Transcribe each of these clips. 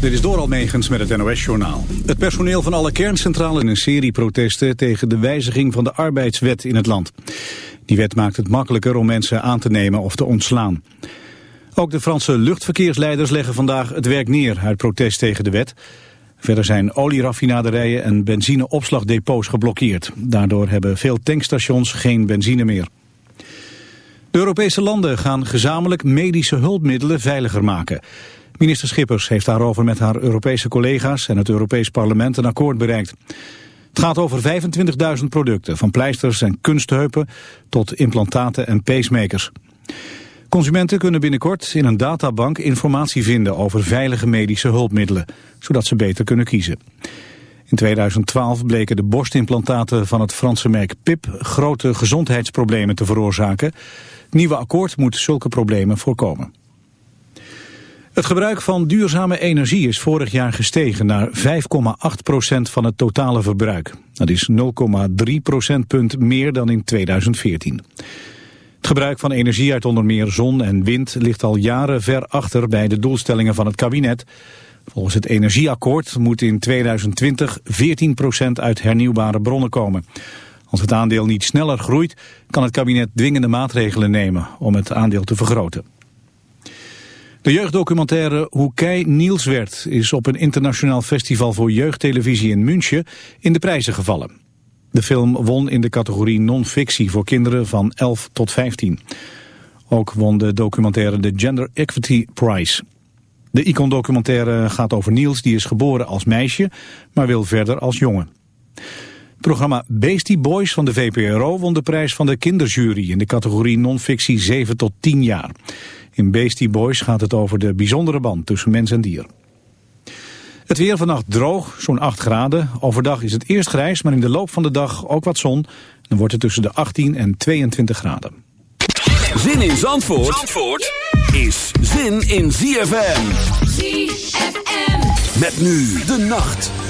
Dit is Doral Megens met het NOS-journaal. Het personeel van alle kerncentrales in een serie protesten tegen de wijziging van de arbeidswet in het land. Die wet maakt het makkelijker om mensen aan te nemen of te ontslaan. Ook de Franse luchtverkeersleiders leggen vandaag het werk neer uit protest tegen de wet. Verder zijn olieraffinaderijen en benzineopslagdepots geblokkeerd. Daardoor hebben veel tankstations geen benzine meer. De Europese landen gaan gezamenlijk medische hulpmiddelen veiliger maken. Minister Schippers heeft daarover met haar Europese collega's en het Europees Parlement een akkoord bereikt. Het gaat over 25.000 producten, van pleisters en kunstheupen tot implantaten en pacemakers. Consumenten kunnen binnenkort in een databank informatie vinden over veilige medische hulpmiddelen, zodat ze beter kunnen kiezen. In 2012 bleken de borstimplantaten van het Franse merk PIP grote gezondheidsproblemen te veroorzaken. Het nieuwe akkoord moet zulke problemen voorkomen. Het gebruik van duurzame energie is vorig jaar gestegen naar 5,8% van het totale verbruik. Dat is 0,3 procentpunt meer dan in 2014. Het gebruik van energie uit onder meer zon en wind ligt al jaren ver achter bij de doelstellingen van het kabinet. Volgens het energieakkoord moet in 2020 14% uit hernieuwbare bronnen komen. Als het aandeel niet sneller groeit, kan het kabinet dwingende maatregelen nemen om het aandeel te vergroten. De jeugddocumentaire Hoe Kei Niels werd is op een internationaal festival voor jeugdtelevisie in München in de prijzen gevallen. De film won in de categorie non-fictie voor kinderen van 11 tot 15. Ook won de documentaire de Gender Equity Prize. De Icon-documentaire gaat over Niels, die is geboren als meisje, maar wil verder als jongen. Het programma Beastie Boys van de VPRO won de prijs van de kinderjury in de categorie non-fictie 7 tot 10 jaar. In Beastie Boys gaat het over de bijzondere band tussen mens en dier. Het weer vannacht droog, zo'n 8 graden. Overdag is het eerst grijs, maar in de loop van de dag ook wat zon. Dan wordt het tussen de 18 en 22 graden. Zin in Zandvoort, Zandvoort is zin in ZFM. ZFM. Met nu de nacht.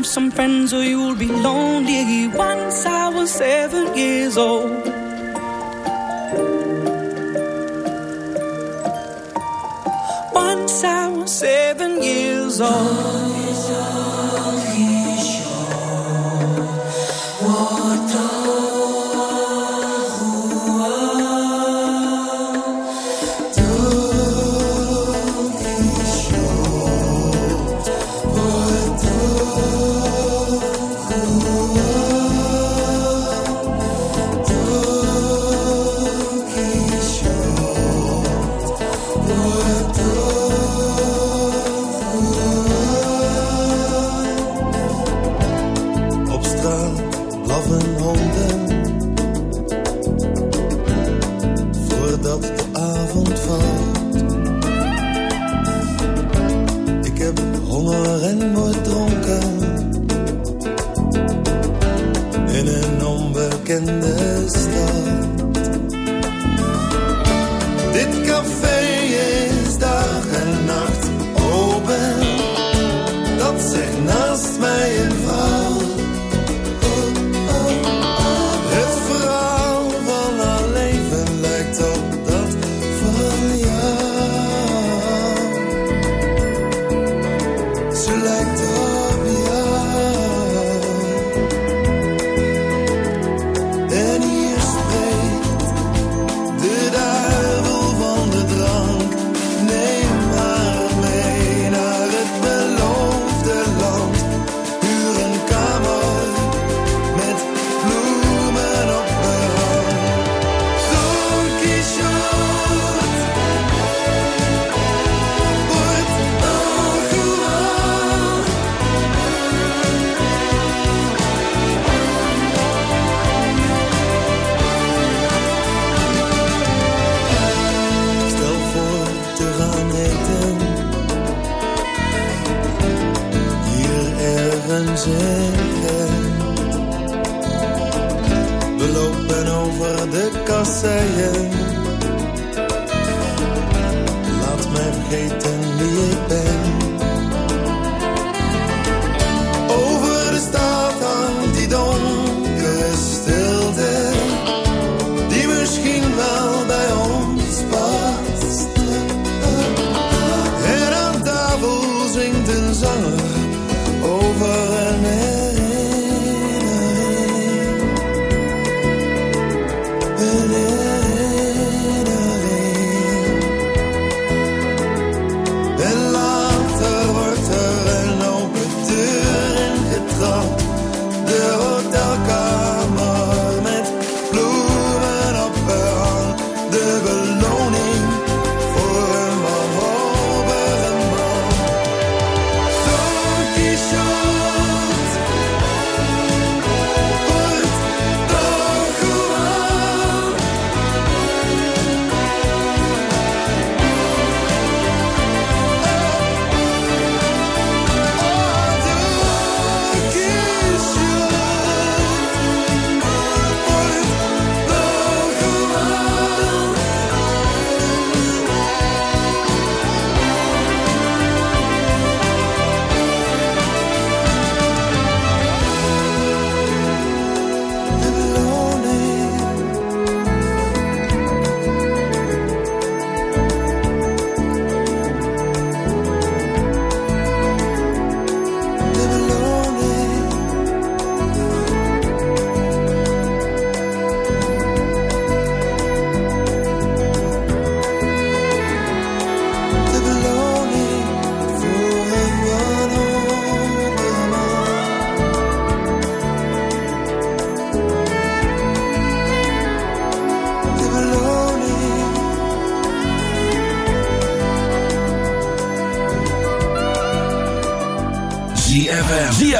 Yourself some friends or you'll